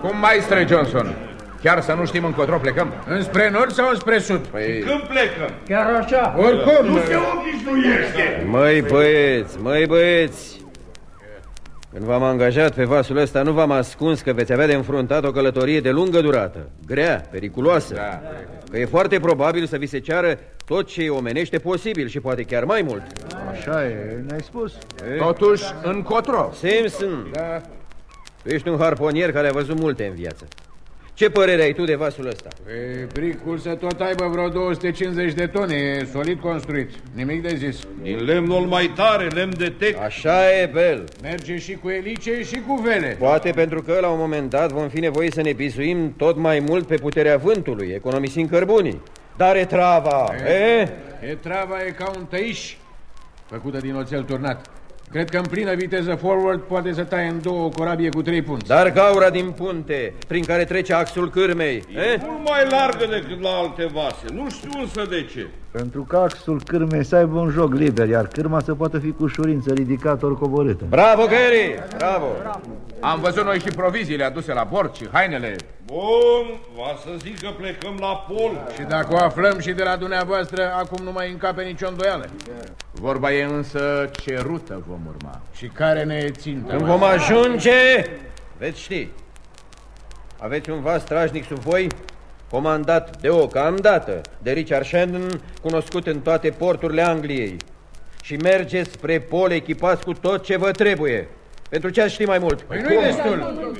Cum mai stre Johnson? Chiar să nu știm încotro plecăm? Înspre nord sau înspre sud? Păi... Când plecăm? Chiar așa. Oricum. Nu se obișnuiește. Măi băieți, măi băieți Când v-am angajat pe vasul ăsta Nu v-am ascuns că veți avea de înfruntat o călătorie de lungă durată Grea, periculoasă Da. Că e foarte probabil să vi se ceară tot ce e omenește posibil Și poate chiar mai mult Așa e, ne-ai spus. Totuși, încotro. Simpson, Da. Tu ești un harponier care a văzut multe în viață Ce părere ai tu de vasul ăsta? E, bricul să tot aibă vreo 250 de tone, e solid construit. Nimic de zis. Din lemnul mai tare, lemn de tec. Așa e, Bel Merge și cu elice și cu vele. Poate pentru că la un moment dat vom fi nevoiți să ne bizuim tot mai mult pe puterea vântului, economisind cărbunii. Dar e trava, e? E trava e ca un tăiș făcută din oțel turnat. Cred că în plină viteză forward poate să taie în două o corabie cu trei punți. Dar gaura din punte, prin care trece axul cârmei, E e? mult mai largă decât la alte vase. Nu știu însă de ce. Pentru că axul cârmei să aibă un joc liber, iar cârma să poată fi cu ușurință ridicată ori coborâtă. Bravo, Gary! Bravo! Am văzut noi și proviziile aduse la bord și hainele. Bun, va să zic că plecăm la pol. Și dacă o aflăm și de la dumneavoastră, acum nu mai încape nicio îndoială. Vorba e însă ce rută vom urma. Și care ne e țintă? Când vom ajunge, veți ști. Aveți un vas strașnic sub voi, comandat deocamdată de Richard Shandon, cunoscut în toate porturile Angliei. Și mergeți spre pol echipați cu tot ce vă trebuie. Pentru ce ați ști mai mult? Păi nu-i destul.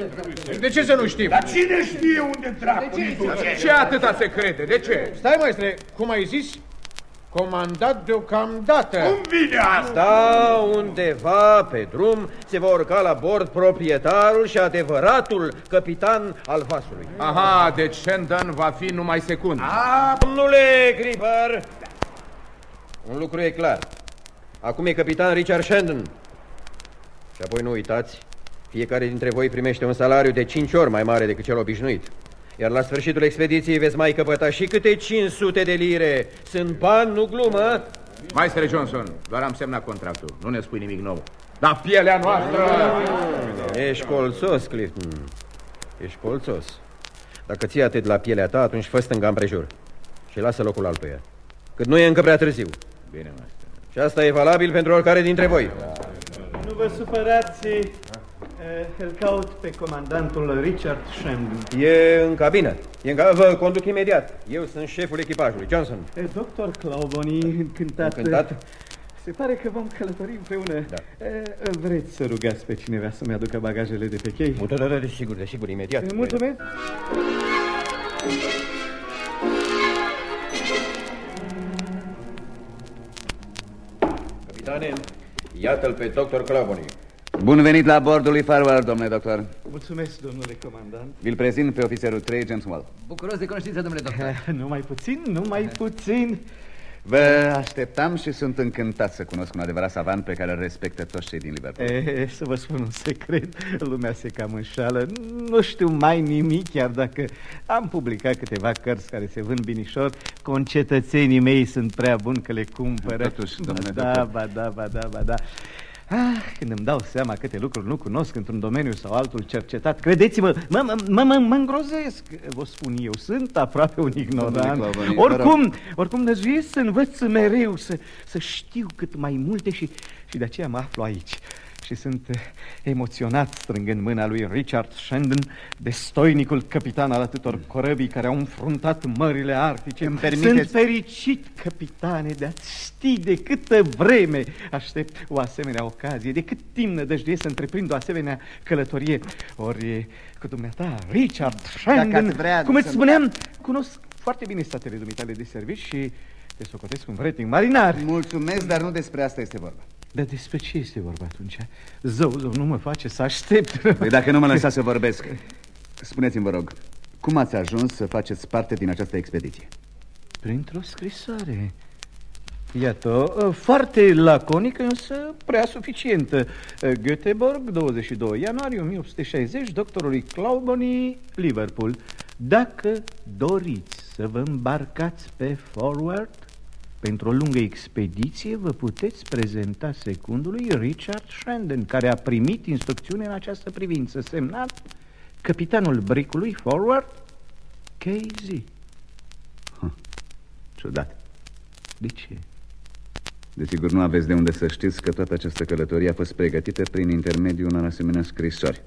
De ce să nu știm? Dar cine știe unde dracu ne duce? Ce atâta se crede? De ce? Stai, maestre, cum ai zis? Comandat deocamdată. Cum vine asta? Da, undeva pe drum se va urca la bord proprietarul și adevăratul capitan al vasului. Aha, deci Shandon va fi numai secund. Domnule Gripper, un lucru e clar. Acum e capitan Richard Shandon. Și apoi nu uitați, fiecare dintre voi primește un salariu de 5 ori mai mare decât cel obișnuit. Iar la sfârșitul expediției veți mai căpăta și câte 500 de lire. Sunt bani, nu glumă. Maestre Johnson, doar am semnat contractul. Nu ne spui nimic nou. Dar pielea noastră... Ești colțos, Clifton. Ești colțos. Dacă ții atât la pielea ta, atunci fă stânga împrejur. Și lasă locul altuia. Cât nu e încă prea târziu. Bine, maestre. Și asta e valabil pentru oricare dintre voi. Nu vă supărați, eh, îl caut pe comandantul Richard Shandon. E în cabină. E în ca... Vă conduc imediat. Eu sunt șeful echipajului, Johnson. Eh, Doctor Clauboni, încântat. Încântat? Se pare că vom călători împreună. Da. Eh, Vreți să rugați pe cineva să-mi aducă bagajele de pe chei? Da, da, da, desigur, desigur, imediat. Eh, Mulțumesc. Capitane, iată-l pe doctor Clavoni. Bun venit la bordul lui Farwell, domnule doctor. Mulțumesc, domnule comandant. Vi-l prezint pe ofițerul 3, James Well. Bucuros de cunoștință, domnule doctor. Numai puțin, numai puțin. Vă așteptam și sunt încântat să cunosc un adevărat savant pe care îl respectă toți cei din Liverpool. E, să vă spun un secret, lumea se cam înșală, nu știu mai nimic, chiar dacă am publicat câteva cărți care se vând binișor, concetățenii mei sunt prea buni că le cumpără. Totuși, domnule ba da, doctor. ba da, ba da, ba da. Ah, când îmi dau seama câte lucruri nu cunosc într-un domeniu sau altul cercetat, credeți-mă, mă, mă, mă, mă, mă îngrozesc. Vă spun eu, sunt aproape un ignorant. Domnule Clavoni, vă rog. Oricum, oricum năzuiesc să învăț mereu, să, să știu cât mai multe și, și de aceea mă aflu aici. Și sunt eh, emoționat strângând mâna lui Richard Shandon, destoinicul capitan al atâtor corăbii care au înfruntat mările arctice. Îmi permiteți- Sunt fericit, capitane, de a ști de câtă vreme aștept o asemenea ocazie, de cât timp nădăjduiesc să întreprind o asemenea călătorie. Ori cu dumneata, Richard Shandon, ați vrea cum îți să- spuneam, cunosc foarte bine statele dumitale de servici și te socotesc un vretnic marinar. Mulțumesc, dar nu despre asta este vorba. Dar despre ce este vorba atunci? Zău, zău, nu mă face să aștept. Păi dacă nu mă lăsați să vorbesc, spuneți-mi, vă rog, cum ați ajuns să faceți parte din această expediție? Printr-o scrisoare. Iată, foarte laconică, însă prea suficientă. Göteborg, 22 ianuarie 1860, doctorului Clauboni, Liverpool. Dacă doriți să vă îmbarcați pe Forward, pentru o lungă expediție vă puteți prezenta secundului Richard Shandon, care a primit instrucțiune în această privință, semnat Capitanul bricului forward, KZ. Ciudat. De ce? Desigur, nu aveți de unde să știți că toată această călătorie a fost pregătită prin intermediul unor asemenea scrisori.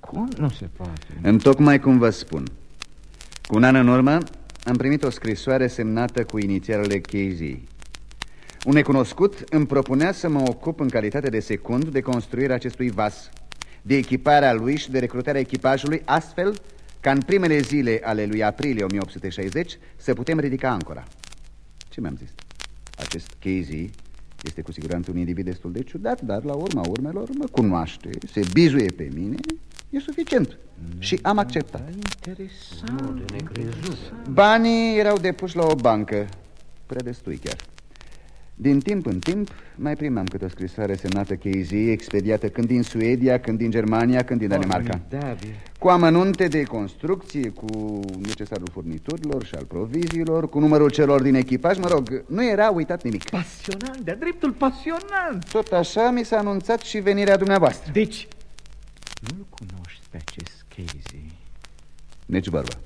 Cum? Nu se poate. Întocmai cum vă spun. Cu un an în urmă am primit o scrisoare semnată cu inițialele KZ. Un necunoscut îmi propunea să mă ocup în calitate de secund de construirea acestui vas, de echiparea lui și de recrutarea echipajului, astfel ca în primele zile ale lui aprilie 1860 să putem ridica ancora. Ce mi-am zis? Acest KZ este cu siguranță un individ destul de ciudat, dar la urma urmelor mă cunoaște, se bizuie pe mine, e suficient. Și am acceptat. Interesant. De necrezut. Banii erau depuși la o bancă, prea destui chiar. Din timp în timp mai primeam câte o scrisoare semnată KZ, expediată când din Suedia, când din Germania, când din Danemarca. Formidabil. Cu amănunte de construcție, cu necesarul furniturilor și al proviziilor, cu numărul celor din echipaj, mă rog, nu era uitat nimic. Pasionant, de-a dreptul pasionant. Tot așa mi s-a anunțat și venirea dumneavoastră. Deci, nu-l cunoști pe acest Casey. Nici vorbă.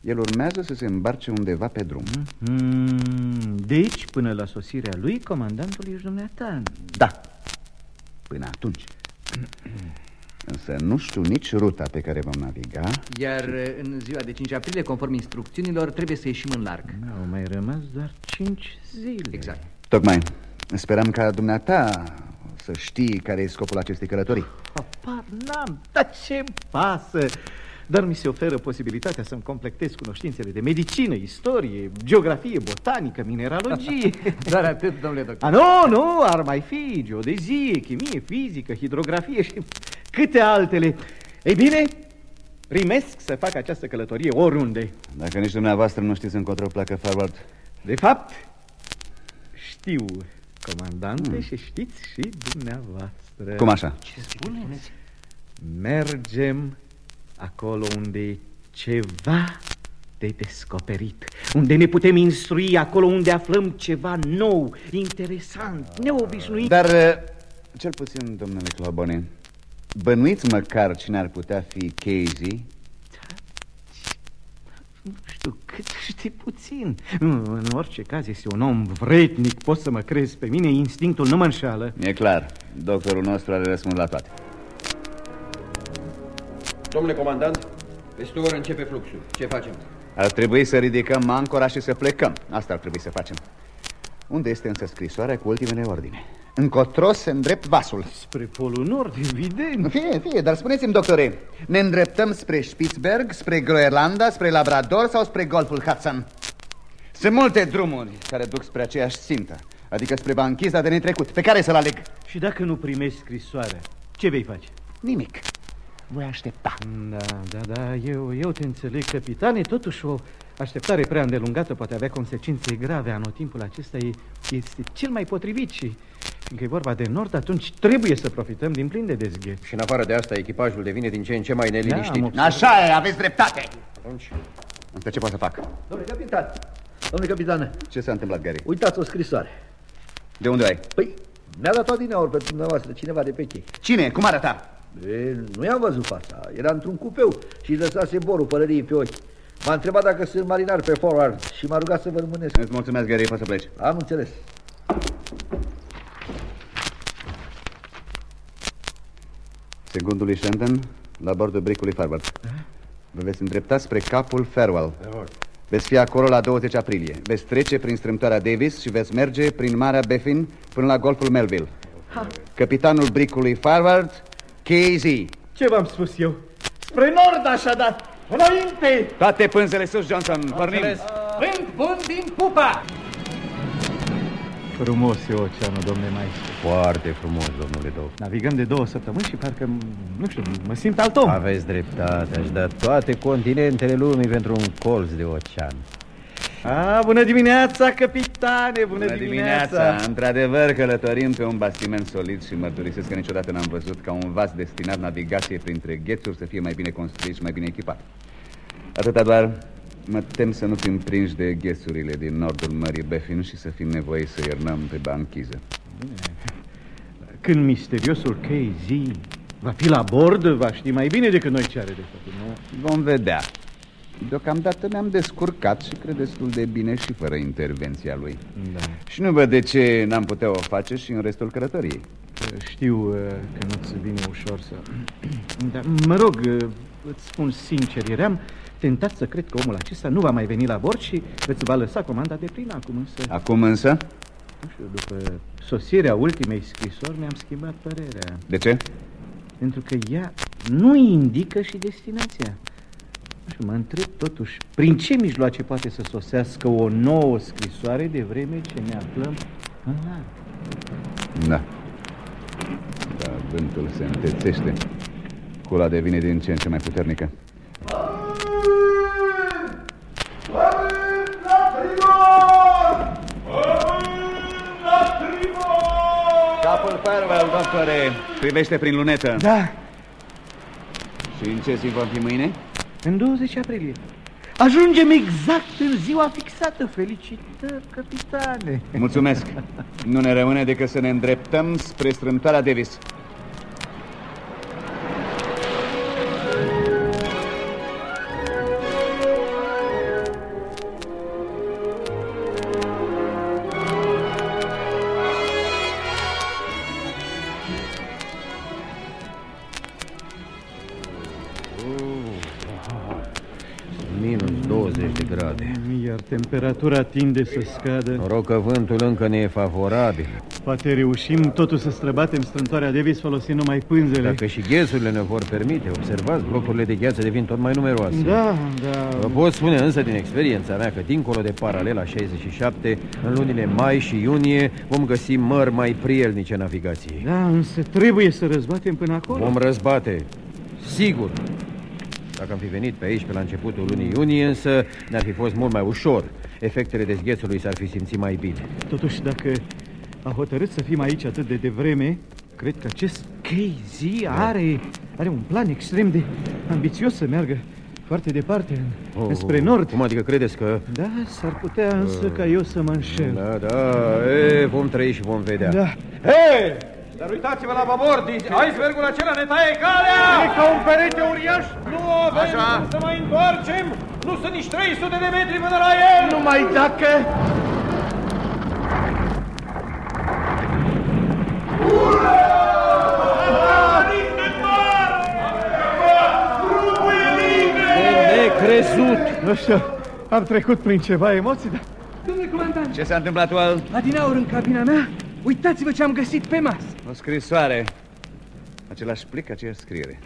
El urmează să se îmbarce undeva pe drum. Mm, deci, până la sosirea lui, comandantul ești dumneata. Da. Până atunci. Însă nu știu nici ruta pe care vom naviga. Iar uh, în ziua de 5 aprilie, conform instrucțiunilor, trebuie să ieșim în larg. Au mai rămas doar cinci zile. Exact. Tocmai. Speram ca dumneata să știi care e scopul acestei călătorii. Apar n-am, dar ce pasă! Dar mi se oferă posibilitatea să-mi completez cunoștințele de medicină, istorie, geografie, botanică, mineralogie. Doar atât, domnule doctor. A, nu, nu, ar mai fi geodezie, chimie, fizică, hidrografie și câte altele. Ei bine, primesc să fac această călătorie oriunde. Dacă nici dumneavoastră nu știți încotro pleacă forward, De fapt, știu, comandante, mm. și știți și dumneavoastră. cum așa? Ce spuneți? Mergem acolo unde e ceva de descoperit, unde ne putem instrui, acolo unde aflăm ceva nou, interesant, neobișnuit. Dar, uh, cel puțin, domnule Clobone, bănuiți măcar cine ar putea fi Casey? Nu știu, cât știi puțin. Nu, În orice caz este un om vrednic, poți să mă crezi pe mine, instinctul nu mă înșală. E clar, doctorul nostru are răspuns la toate. Domnule comandant, peste o oră începe fluxul. Ce facem? Ar trebui să ridicăm ancora și să plecăm. Asta ar trebui să facem. Unde este însă scrisoarea cu ultimele ordine? Încotro se îndrept vasul. Spre Polul Nord, evident. Fie, fie, dar spuneți-mi, doctore, ne îndreptăm spre Spitzberg, spre Groenlanda, spre Labrador sau spre Golful Hudson? Sunt multe drumuri care duc spre aceeași țintă, adică spre banchiza de netrecut. Pe care să-l aleg? Și dacă nu primești scrisoarea, ce vei face? Nimic. Voi aștepta. Da, da, da, eu, eu te înțeleg, capitane, totuși o așteptare prea îndelungată poate avea consecințe grave. Anotimpul acesta e, este cel mai potrivit și fiindcă e vorba de nord, atunci trebuie să profităm din plin de dezgheț. Și în afară de asta, echipajul devine din ce în ce mai neliniștit. Da, am Așa e, aveți dreptate. Atunci, Însă ce pot să fac? Domnule capitan, domnule capitane, Ce s-a întâmplat, Gary? uitați o scrisoare. De unde o ai? Păi, mi-a dat-o adineauri pe dumneavoastră, cineva de pe chei. Cine? Cum arăta? E, nu i-am văzut fața, era într-un cupeu și îi lăsase borul pălăriei pe ochi. M-a întrebat dacă sunt marinar pe forward și m-a rugat să vă rămânesc. Îți mulțumesc, Gary, poți să pleci. Am înțeles. Secundului Shandon, la bordul bricului Farward. Vă veți îndrepta spre capul Farewell. Veți fi acolo la 20 aprilie. Veți trece prin strâmtoarea Davis și veți merge prin Marea Beffin până la golful Melville. Capitanul bricului Farward, KZ. Ce v-am spus eu? Spre nord, așadar! Înainte! Toate pânzele sus, Johnson. Pornim. Vânt bun din pupa! Frumos e oceanul, domnule maestru. foarte frumos, domnule doctor. Navigăm de două săptămâni și parcă, nu știu, mă simt alt om. Aveți dreptate, aș da toate continentele lumii pentru un colț de ocean. A, bună dimineața, capitane! Bună, Bună dimineața! Într-adevăr, călătorim pe un bastiment solid și mărturisesc că niciodată n-am văzut ca un vas destinat navigație printre ghețuri să fie mai bine construit și mai bine echipat. Atâta doar, mă tem să nu fim prinși de ghețurile din nordul Mării Befin și să fim nevoiți să iernăm pe banchiză. Când misteriosul KZ Va fi la bord, va ști mai bine decât noi ce are de făcut, nu? Vom vedea. Deocamdată ne-am descurcat și cred destul de bine și fără intervenția lui. Da. Și nu văd de ce n-am putea o face și în restul călătoriei. Știu uh, că nu-ți vine ușor să... Dar, mă rog, uh, îți spun sincer, eram tentat să cred că omul acesta nu va mai veni la bord și îți va lăsa comanda de plin acum însă... Acum însă, Nu știu, după sosirea ultimei scrisori mi-am schimbat părerea. de ce? Pentru că ea nu indică și destinația. Nu știu, mă întreb totuși, prin ce mijloace poate să sosească o nouă scrisoare de vreme ce ne aflăm în larg? Da. Da, vântul se întețește. Cula devine din ce în ce mai puternică. Capul Farwell, doctore, privește prin lunetă. Da, Și în ce zi vom fi mâine? în 20 aprilie. Ajungem exact în ziua fixată. Felicitări, capitane. Mulțumesc. Nu ne rămâne decât să ne îndreptăm spre strâmtoarea Davis. Temperatura tinde să scadă. Noroc că vântul încă ne e favorabil. Poate reușim totuși să străbatem strâmtoarea Davis folosind numai pânzele. Dacă și ghesurile ne vor permite, observați, blocurile de gheață devin tot mai numeroase. Da, da. Vă pot spune însă din experiența mea că dincolo de paralela 67, în lunile mai și iunie, vom găsi mări mai prielnice navigației. Da, însă trebuie să răzbatem până acolo. Vom răzbate, sigur. Dacă am fi venit pe aici pe la începutul lunii iunie, însă ne-ar fi fost mult mai ușor. Efectele dezghețului s-ar fi simțit mai bine. Totuși, dacă a hotărât să fim aici atât de devreme, cred că acest KZ are, are un plan extrem de ambițios să meargă foarte departe, în, spre nord. Cum adică credeți că... Da, s-ar putea însă ca eu să mă înșel. Da, da, e, vom trăi și vom vedea. Da. Hei! Dar uitați-vă la babord, din icebergul acela ne taie calea! E ca un perete uriaș! Nu avem Așa. cum să mai întoarcem! Nu sunt nici 300 de metri până la el! Numai dacă... De necrezut! Nu știu, am trecut prin ceva emoții, dar... Domnule comandant, Ce s-a întâmplat, Wal? adinaur în cabina mea, uitați-vă ce am găsit pe masă. O scrisoare. Același plic, aceeași scriere.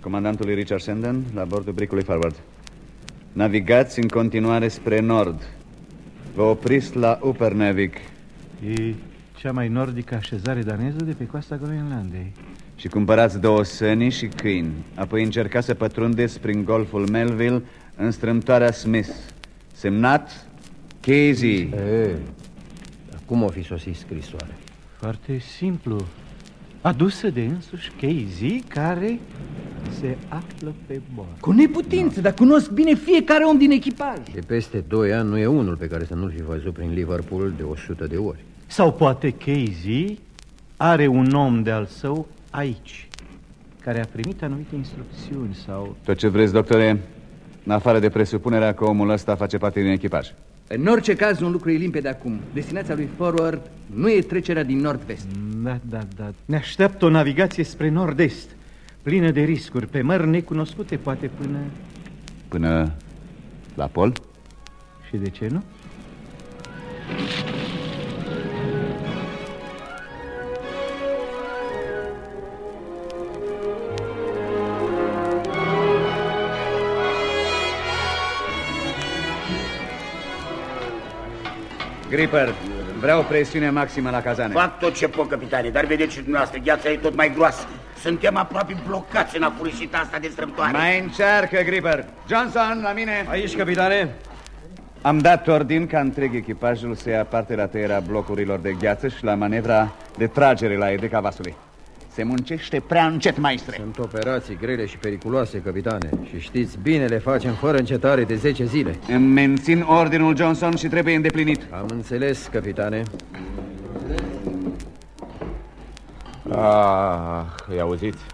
Comandantului Richard Senden, la bordul bricului Forward. Navigați în continuare spre nord. Vă opriți la Upernavik E cea mai nordică așezare daneză de pe coasta Groenlandei. și cumpărați două săni și câini. Apoi încercați să pătrundeți prin golful Melville în strâmtoarea Smith. Semnat Casey. E, dar cum o fi sosit scrisoare? Foarte simplu. Adusă de însuși Casey, care se află pe bord. Cu neputință, dar cunosc bine fiecare om din echipaj. De peste 2 ani nu e unul pe care să nu-l fi văzut prin Liverpool de 100 de ori. Sau poate Casey are un om de-al său aici, care a primit anumite instrucțiuni sau... Tot ce vreți, doctore, în afară de presupunerea că omul ăsta face parte din echipaj. În orice caz, un lucru e limpede acum. Destinația lui Forward nu e trecerea din nord-vest. Da, da, da. Ne așteaptă o navigație spre nord-est, plină de riscuri, pe mări necunoscute, poate până... Până la pol? Și de ce nu? Gripper, vreau presiune maximă la cazane. Fac tot ce pot, capitane, dar vedeți și dumneavoastră, gheața e tot mai groasă. Suntem aproape blocați în afurisita asta de strâmtoare. Mai încearcă, Gripper. Johnson, la mine. Aici, capitane. Am dat ordin ca întreg echipajul să ia parte la tăierea blocurilor de gheață și la manevra de tragere la edeca vasului. Se muncește prea încet, maestre. Sunt operații grele și periculoase, capitane. Și știți bine, le facem fără încetare de 10 zile. Îmi mențin ordinul Johnson și trebuie îndeplinit. Am înțeles, capitane. Ah, îi auziți?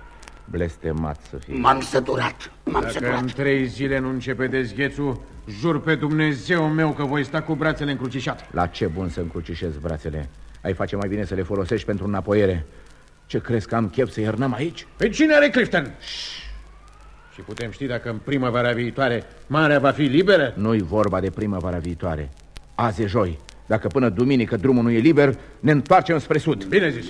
Blestemat să fie. M-am săturat, m-am Dacă săturat. în trei zile nu începe dezghețul, jur pe Dumnezeu meu că voi sta cu brațele încrucișate. La ce bun să încrucișezi brațele? Ai face mai bine să le folosești pentru înapoiere. Ce crezi că am chef să iernăm aici? Pe cine are Clifton? Și putem ști dacă în primăvara viitoare marea va fi liberă? Nu-i vorba de primăvara viitoare. Azi e joi. Dacă până duminică drumul nu e liber, ne întoarcem spre sud. Bine zis.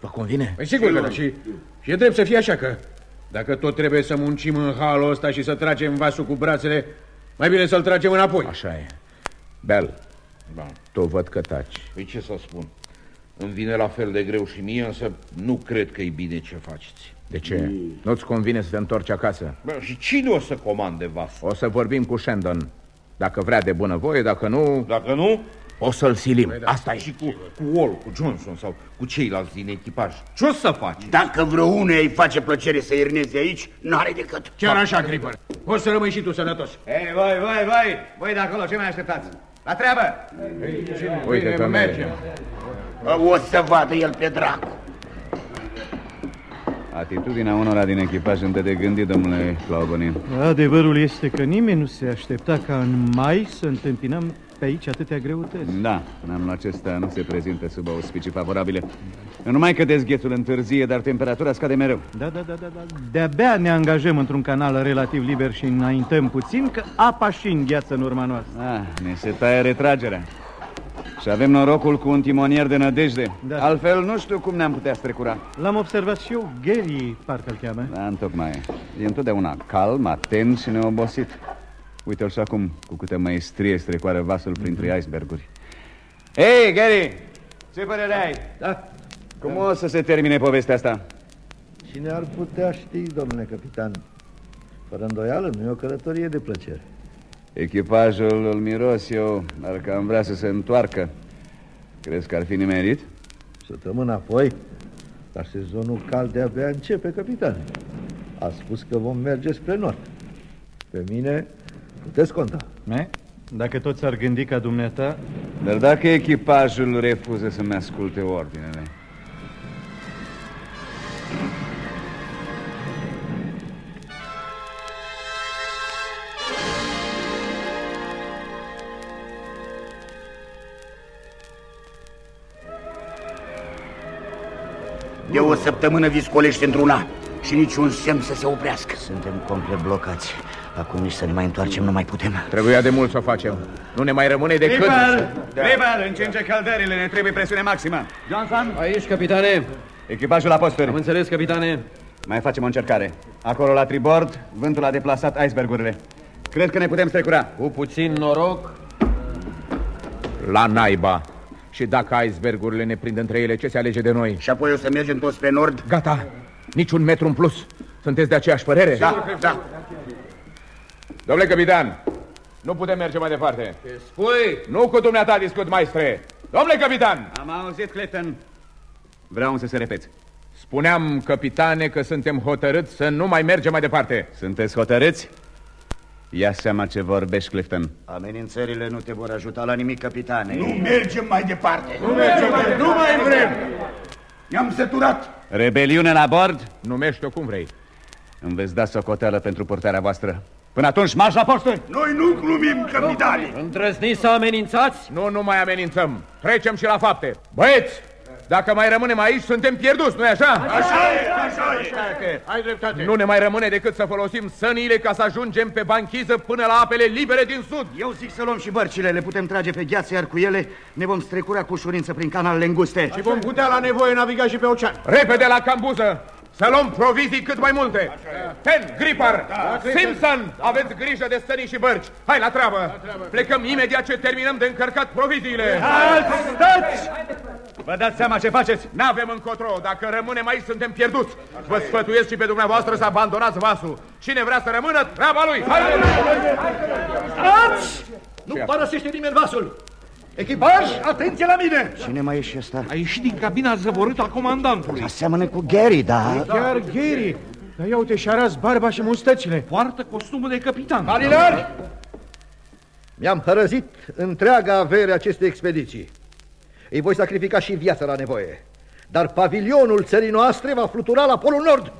Vă convine? Păi sigur că da. Și, și e drept să fie așa că dacă tot trebuie să muncim în halul ăsta și să tragem vasul cu brațele, mai bine să-l tragem înapoi. Așa e. Bel, Da. tu văd că taci. Păi ce să spun? Îmi vine la fel de greu și mie, însă nu cred că e bine ce faceți. De ce? Nu-ți convine să te întorci acasă? Bă, și cine o să comande vasul? O să vorbim cu Shandon. Dacă vrea de bunăvoie, dacă nu, Dacă nu, o să-l silim. Păi da. Asta e. și cu, cu Ol, cu Johnson sau cu ceilalți din echipaj. Ce o să faci? Dacă vreunuia îi face plăcere să ierneze aici, n-are decât. Chiar așa, Gripper. O să rămâi și tu sănătos. Ei, voi, voi, voi, voi de acolo, ce mai așteptați? La treabă! Uite că mergem. O să vadă el pe dracu. Atitudinea unora din echipaj îmi dă de gândit, domnule Claubonin. Adevărul este că nimeni nu se aștepta ca în mai să întâmpinăm pe aici atâtea greutăți. Da, în anul acesta nu se prezintă sub auspicii favorabile. Numai că dezghețul întârzie, dar temperatura scade mereu. Da, da, da, da, da. De-abia ne angajăm într-un canal relativ liber și înaintăm puțin, că apa și îngheață în urma noastră. Ah, ne se taie retragerea. Și avem norocul cu un timonier de nădejde. Da. Altfel nu știu cum ne-am putea strecura. L-am observat și eu, Gary, parcă îl cheamă. Da, întocmai. E întotdeauna calm, atent și neobosit. Uite-l și acum, cu câtă maestrie strecoară vasul printre iceberguri. Hei, Gary! Ce părere ai? Da. Cum o să se termine povestea asta? Cine ar putea ști, domnule capitan? Fără îndoială, nu e o călătorie de plăcere. Echipajul îl miros eu, dar că am vrea să se întoarcă. Crezi că ar fi nimerit? Săptămâna apoi, dar sezonul cald de-abia începe, capitane. A spus că vom merge spre nord. Pe mine puteți conta. Ne? Dacă toți ar gândi ca dumneata, Dar dacă echipajul refuză să-mi asculte ordinele, De o săptămână viscolește într-una și niciun semn să se oprească. Suntem complet blocați. Acum nici să ne mai întoarcem nu mai putem. Trebuia de mult să o facem. Nu ne mai rămâne decât... Clipper! Clipper, încinge căldările, ne trebuie presiune maximă. Johnson? Aici, capitane. Echipajul la posturi. Am înțeles, capitane. Mai facem o încercare. Acolo la tribord, vântul a deplasat icebergurile. Cred că ne putem strecura. Cu puțin noroc. La naiba. Și dacă icebergurile ne prind între ele, ce se alege de noi? Și apoi o să mergem toți spre nord? Gata. Niciun metru în plus. Sunteți de aceeași părere? Da, da. Domnule capitan, nu putem merge mai departe. Ce spui? Nu cu dumneata discut, maestre. Domnule capitan! Am auzit, Clayton. Vreau să se repeți. Spuneam, capitane, că suntem hotărâți să nu mai mergem mai departe. Sunteți hotărâți? Ia seama ce vorbești, Clifton. Amenințările nu te vor ajuta la nimic, capitane. Nu mergem mai departe. Nu mergem, nu mai vrem. Ne-am săturat. Rebeliune la bord? Numește-o cum vrei. Îmi veți da socoteală pentru purtarea voastră. Până atunci, marș la posturi! Noi nu glumim, capitane. Îndrăzniți să amenințați? Nu, nu mai amenințăm. Trecem și la fapte. Băieți, dacă mai rămânem aici, suntem pierduți, nu-i așa? Așa e, așa e. Ai dreptate. Nu ne mai rămâne decât să folosim sănile ca să ajungem pe banchiză până la apele libere din sud. Eu zic să luăm și bărcile, le putem trage pe gheață, iar cu ele ne vom strecura cu ușurință prin canalele înguste. Și vom putea la nevoie naviga și pe ocean. Repede la cambuză! Să luăm provizii cât mai multe! Ten, Gripper, Simpson, aveți grijă de stănii și bărci! Hai la treabă! Plecăm imediat ce terminăm de încărcat proviziile! Stați! Vă dați seama ce faceți? N-avem încotro, dacă rămânem aici suntem pierduți! Vă sfătuiesc și pe dumneavoastră să abandonați vasul! Cine vrea să rămână, treaba lui! Hai! Stați! Nu părăsește nimeni vasul! Echipaj, atenție la mine! Cine mai e și ăsta? A ieșit din cabina zăvorâtă a comandantului. Aseamănă cu Gary, da? Chiar Gary. Dar ia uite, și-a ras barba și mustățile. Poartă costumul de capitan. Marinari! Mi-am hărăzit întreaga avere acestei expediții. Îi voi sacrifica și viața la nevoie. dar pavilionul țării noastre va flutura la Polul Nord.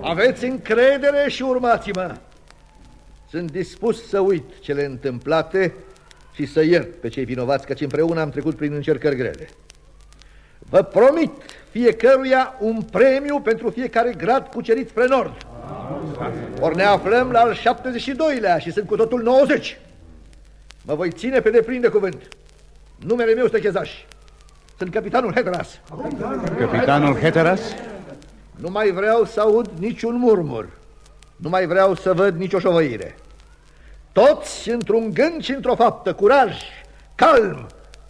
Aveți încredere și urmați-mă. Sunt dispus să uit cele întâmplate și să iert pe cei vinovați, căci împreună am trecut prin încercări grele. Vă promit fiecăruia un premiu pentru fiecare grad cucerit spre nord. Ori ne aflăm la al 72-lea și sunt cu totul 90. Mă voi ține pe deplin de cuvânt. Numele meu este Chezaș. Sunt capitanul Heteras. Capitanul Heteras? Nu mai vreau să aud niciun murmur. Nu mai vreau să văd nicio șovăire. Toți într-un gând și într-o faptă, curaj, calm,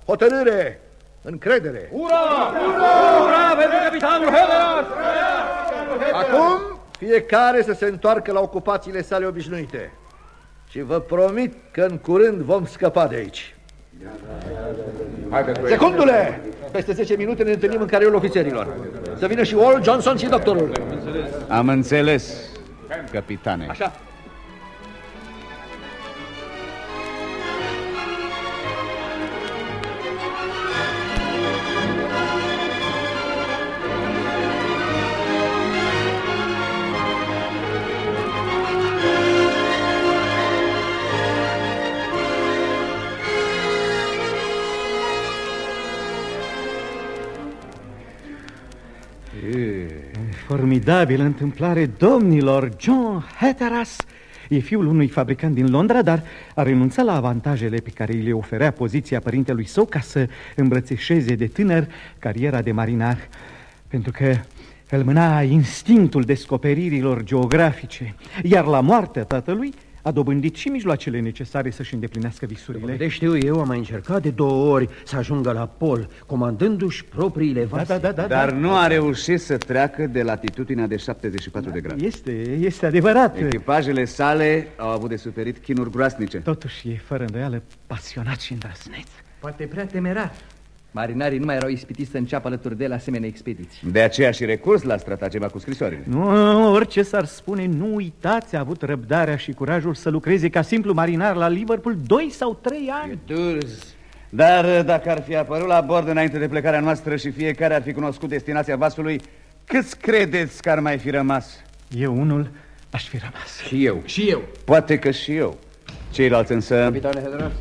hotărâre, încredere. Ura! Ura! Ura pentru capitanul Heteras! Acum fiecare să se întoarcă la ocupațiile sale obișnuite. Și vă promit că în curând vom scăpa de aici. Secundule! Peste 10 minute ne întâlnim în carierul ofițerilor. Să vină și Wall, Johnson și doctorul. Am înțeles, capitane. Așa. Formidabilă întâmplare, domnilor! John Hatteras e fiul unui fabricant din Londra, dar a renunțat la avantajele pe care îi le oferea poziția părintelui său ca să îmbrățișeze de tânăr cariera de marinar, pentru că îl mâna instinctul descoperirilor geografice, iar la moartea tatălui a dobândit și mijloacele necesare să-și îndeplinească visurile. De știu eu, am mai încercat de două ori să ajungă la pol, comandându-și propriile vase. Da, da, da, da, Dar da. nu a reușit să treacă de latitudinea de 74 de grade. Este, este adevărat. Echipajele sale au avut de suferit chinuri groasnice. Totuși e fără îndoială pasionat și îndrăzneț. Poate prea temerar. Marinarii nu mai erau ispitiți să înceapă alături de el asemenea expediții. De aceea și recurs la stratagema cu scrisorile. Nu, orice s-ar spune, nu uitați, a avut răbdarea și curajul să lucreze ca simplu marinar la Liverpool 2 sau 3 ani. Durs. Dar uh, dacă ar fi apărut la bord înainte de plecarea noastră și fiecare ar fi cunoscut destinația vasului, câți credeți că ar mai fi rămas? Eu unul aș fi rămas. Și eu. Și eu. Poate că și eu. Ceilalți însă... Capitane Heteras?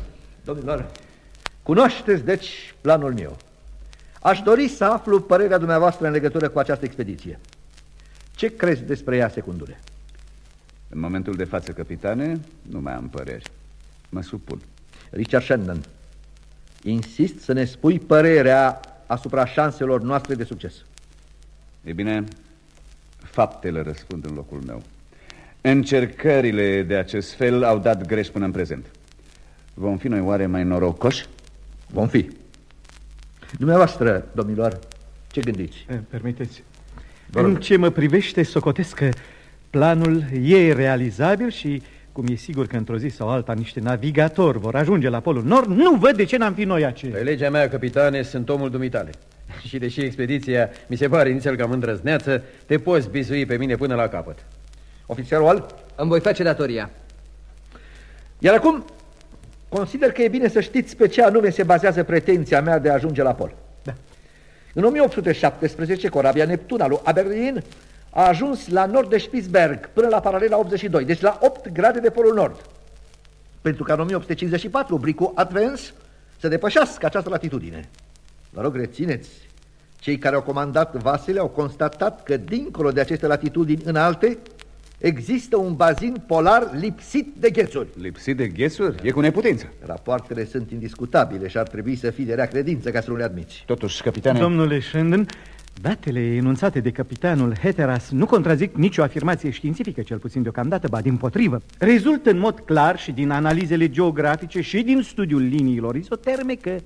Domnilor, cunoașteți deci planul meu. Aș dori să aflu părerea dumneavoastră în legătură cu această expediție. Ce crezi despre ea, secundule? În momentul de față, capitane, nu mai am păreri. Mă supun. Richard Shandon, insist să ne spui părerea asupra șanselor noastre de succes. E bine, faptele răspund în locul meu. Încercările de acest fel au dat greș până în prezent. Vom fi noi oare mai norocoși? Vom fi. Dumneavoastră, domnilor, ce gândiți? Eh, Permiteți. Vă rog. În ce mă privește, socotesc că planul e realizabil și, cum e sigur că într-o zi sau alta niște navigatori vor ajunge la Polul Nord, nu văd de ce n-am fi noi aceia. Pe legea mea, capitane, sunt omul dumitale. Și deși expediția mi se pare inițial cam îndrăzneață, te poți bizui pe mine până la capăt. Ofițerul Îmi voi face datoria. Iar acum, consider că e bine să știți pe ce anume se bazează pretenția mea de a ajunge la pol. Da. În 1817, corabia Neptun al lui Aberdeen a ajuns la nord de Spitzberg, până la paralela 82, deci la 8 grade de polul nord. Pentru ca în 1854 bricul Advance să depășească această latitudine. Vă rog, rețineți, cei care au comandat vasele au constatat că dincolo de aceste latitudini înalte există un bazin polar lipsit de ghețuri. Lipsit de ghețuri? E cu neputință. Rapoartele sunt indiscutabile și ar trebui să fii de rea credință ca să nu le admiți. Totuși, capitane... Domnule Shandon, datele enunțate de capitanul Heteras nu contrazic nicio afirmație științifică, cel puțin deocamdată, ba din potrivă. Rezultă în mod clar și din analizele geografice și din studiul liniilor izoterme că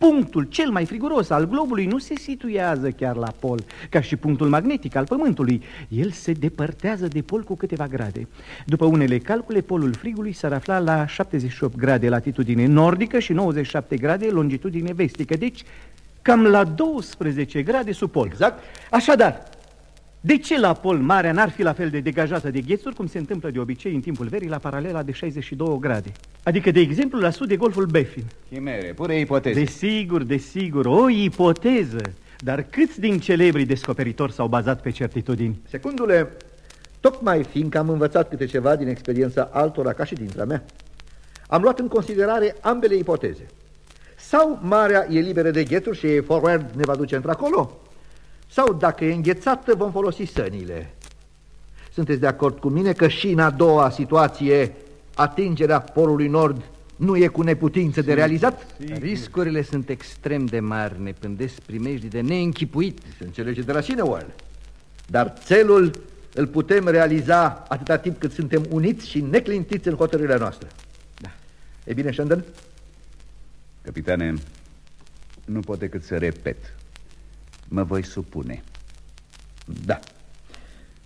punctul cel mai friguros al globului nu se situează chiar la pol, ca și punctul magnetic al Pământului. El se depărtează de pol cu câteva grade. După unele calcule, polul frigului s-ar afla la 78 grade latitudine nordică și 97 grade longitudine vestică, deci cam la 12 grade sub pol. Exact. Așadar, De ce la Pol Marea n-ar fi la fel de degajată de ghețuri cum se întâmplă de obicei în timpul verii la paralela de 62 grade? Adică, de exemplu, la sud de golful Befin. Chimere, pure ipoteze. Desigur, desigur, o ipoteză. Dar câți din celebrii descoperitori s-au bazat pe certitudini? Secundule, tocmai fiindcă am învățat câte ceva din experiența altora ca și dintre mea, am luat în considerare ambele ipoteze. Sau marea e liberă de ghețuri și forward ne va duce într-acolo, sau dacă e înghețată vom folosi sănile. Sunteți de acord cu mine că și în a doua situație atingerea polului nord nu e cu neputință de realizat? Riscurile sunt extrem de mari, ne pândesc primejdi de neînchipuit. Se înțelege de la sine, oare? Dar țelul îl putem realiza atâta timp cât suntem uniți și neclintiți în hotărârile noastre. Da. E bine, Shandon? Capitane, nu pot decât să repet. Mă voi supune. Da.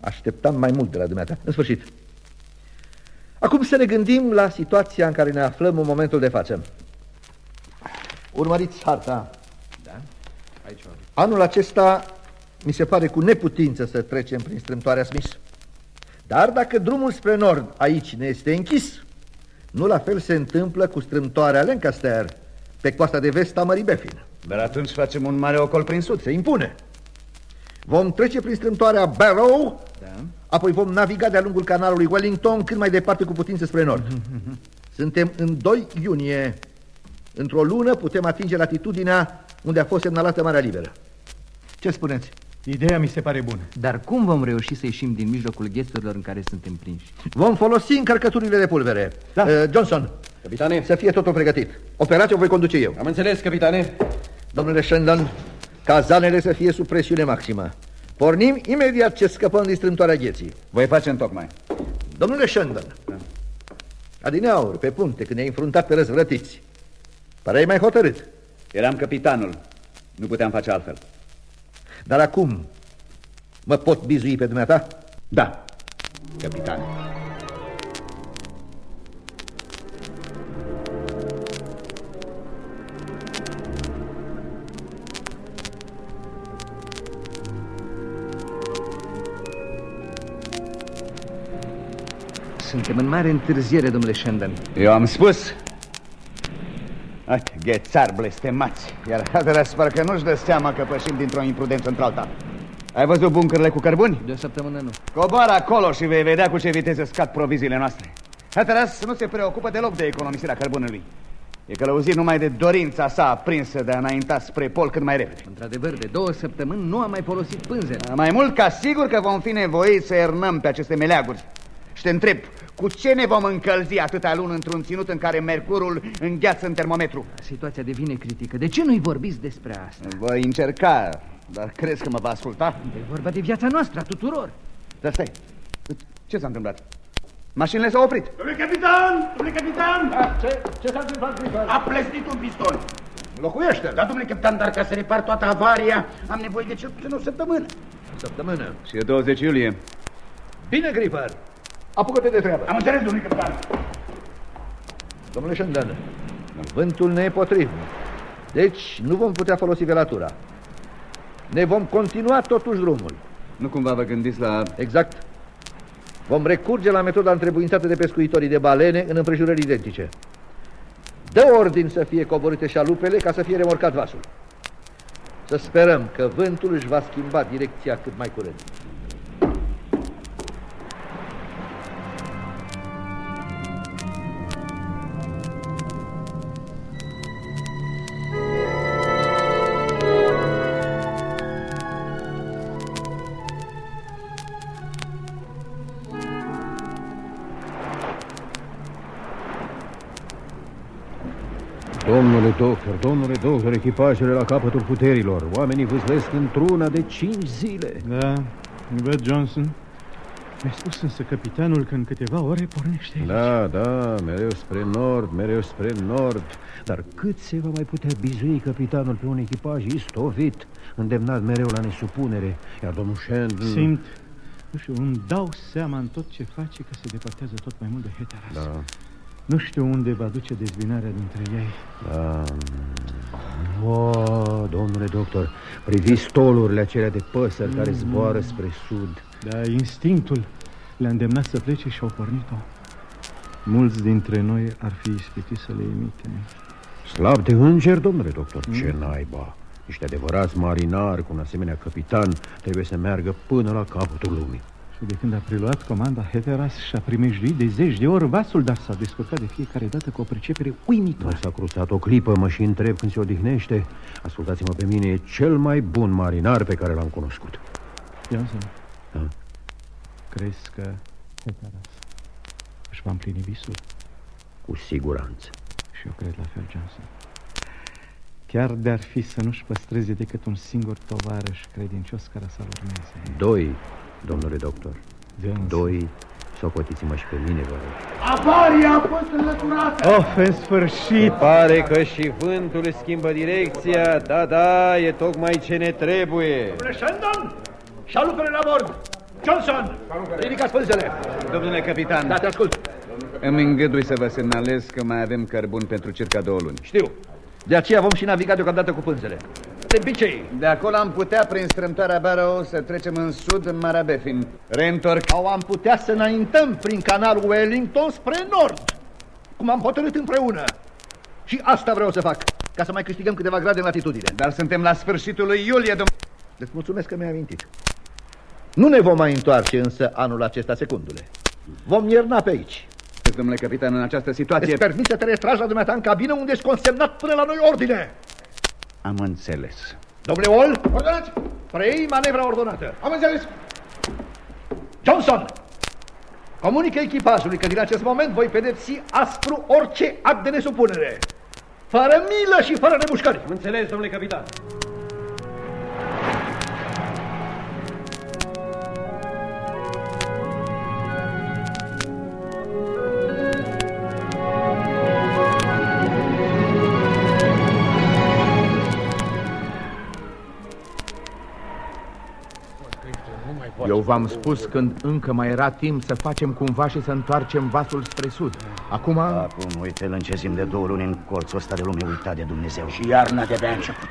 Așteptam mai mult de la dumneata. În sfârșit. Acum să ne gândim la situația în care ne aflăm în momentul de față. Urmăriți harta. Da? Aici o Anul acesta mi se pare cu neputință să trecem prin strâmtoarea Smith. Dar dacă drumul spre nord aici ne este închis, nu la fel se întâmplă cu strâmtoarea Lancaster pe coasta de vest a Mării Befin. Dar atunci facem un mare ocol prin sud. Se impune. Vom trece prin strâmtoarea Barrow, Da. apoi vom naviga de-a lungul canalului Wellington cât mai departe cu putință spre nord. Suntem în 2 iunie. Într-o lună putem atinge latitudinea unde a fost semnalată Marea Liberă. Ce spuneți? Ideea mi se pare bună. Dar cum vom reuși să ieșim din mijlocul ghețurilor în care suntem prinși? Vom folosi încărcăturile de pulbere. Da. Uh, Johnson, Capitane, să fie totul pregătit. Operația o voi conduce eu. am înțeles, capitane. Domnule Shandon, cazanele să fie sub presiune maximă. Pornim imediat ce scăpăm din strâmtoarea gheții. Voi face în tocmai. Domnule Shandon, adineauri, pe punte, când ne-ai înfruntat pe răzvrătiți, păreai mai hotărât. Eram capitanul. Nu puteam face altfel. Dar acum mă pot bizui pe dumneata? Da, capitane. Suntem în mare întârziere, domnule Shandon. Eu am spus. Uite, ghețar blestemați. Iar Hatteras parcă nu-și dă seama că pășim dintr-o imprudență într-alta. Ai văzut buncările cu cărbuni? De o săptămână nu. Coboară acolo și vei vedea cu ce viteză scad proviziile noastre. Hatteras nu se preocupă deloc de economisirea cărbunului. E călăuzit numai de dorința sa aprinsă de a înainta spre pol cât mai repede. Într-adevăr, de două săptămâni nu am mai folosit pânzele. Mai mult ca sigur că vom fi nevoiți să ernăm pe aceste meleaguri. Și te întreb, cu ce ne vom încălzi atâta lună într-un ținut în care mercurul îngheață în termometru? Situația devine critică. De ce nu-i vorbiți despre asta? Voi încerca, dar crezi că mă va asculta? E vorba de viața noastră, a tuturor. Dar stai, ce s-a întâmplat? Mașinile s-au oprit. Domnule capitan! Domnule capitan! Da, Ce, ce s-a întâmplat, Clifford? A plesnit un piston. Locuiește Da, domnule capitan, dar ca să repar toată avaria, am nevoie de cel puțin o săptămână. Săptămână. Și e 20 iulie. Bine, Gripper. Apucă-te de treabă. Am înțeles, domnule capitan. Domnule Shandon, vântul ne e potrivnic. Deci nu vom putea folosi velatura. Ne vom continua totuși drumul. Nu cumva vă gândiți la... Exact. Vom recurge la metoda întrebuințată de pescuitorii de balene în împrejurări identice. Dă ordin să fie coborâte șalupele ca să fie remorcat vasul. Să sperăm că vântul își va schimba direcția cât mai curând. Echipajele la capătul puterilor. Oamenii vâslesc într-una de cinci zile. Da, văd, Johnson. Mi-a spus însă capitanul că în câteva ore pornește aici. Da, da, mereu spre nord, mereu spre nord. Dar cât se va mai putea bizui capitanul pe un echipaj istovit, îndemnat mereu la nesupunere? Iar domnul Shandon... Simt, nu știu, îmi dau seama în tot ce face că se depărtează tot mai mult de Heteras. Da, Nu știu unde va duce dezbinarea dintre ei. da. Oh, domnule doctor, priviți stolurile acelea de păsări mm. care zboară spre sud. Da, instinctul le-a îndemnat să plece și au pornit-o. Mulți dintre noi ar fi ispitit să le imitem. Slab de înger, domnule doctor, mm. ce naiba. Niște adevărați marinari cu un asemenea capitan trebuie să meargă până la capătul lumii. Și de când a preluat comanda Heteras și-a primejduit de zeci de ori vasul, dar s-a descurcat de fiecare dată cu o pricepere uimitoare. S-a cruțat o clipă, mă și întreb când se odihnește. Ascultați-mă pe mine, e cel mai bun marinar pe care l-am cunoscut. Johnson, da? crezi că Heteras își va împlini visul? Cu siguranță. Și eu cred la fel, Johnson. Chiar de-ar fi să nu-și păstreze decât un singur tovarăș credincios care să-l urmeze. Doi, domnule doctor. Johnson. Doi, socotiți-mă și pe mine, vă rog. Avaria a fost înlăturată! Of, în sfârșit! Pare că și vântul schimbă direcția. Da, da, e tocmai ce ne trebuie. Domnule Shandon, șalupele la bord! Johnson, ridicați pânzele! Domnule capitan, Da, te ascult. îmi îngădui să vă semnalez că mai avem cărbun pentru circa două luni. Știu. De aceea vom și naviga deocamdată cu pânzele. De obicei, De acolo am putea, prin strâmtoarea Barrow, să trecem în sud, în Marea Befin. Reîntorc. sau am putea să înaintăm prin canalul Wellington spre nord, cum am hotărât împreună. Și asta vreau să fac, ca să mai câștigăm câteva grade în latitudine. Dar suntem la sfârșitul lui iulie, domnule. Îți mulțumesc că mi-ai amintit. Nu ne vom mai întoarce însă anul acesta, secundule. Vom ierna pe aici. Domnule capitan, în această situație... Îți permit să te retragi la dumneata în cabină unde ești consemnat până la noi ordine. Am înțeles. Domnule Wall, ordonați! Preiei manevra ordonată. Am înțeles. Johnson, comunică echipajului că din acest moment voi pedepsi aspru orice act de nesupunere. Fără milă și fără nemușcări. Am înțeles, domnule capitan. Eu v-am spus când încă mai era timp să facem cumva și să întoarcem vasul spre sud. Acum... Acum, uite-l în ce zim de două luni în colțul ăsta de lume uitat de Dumnezeu. Și iarna de-abia a început.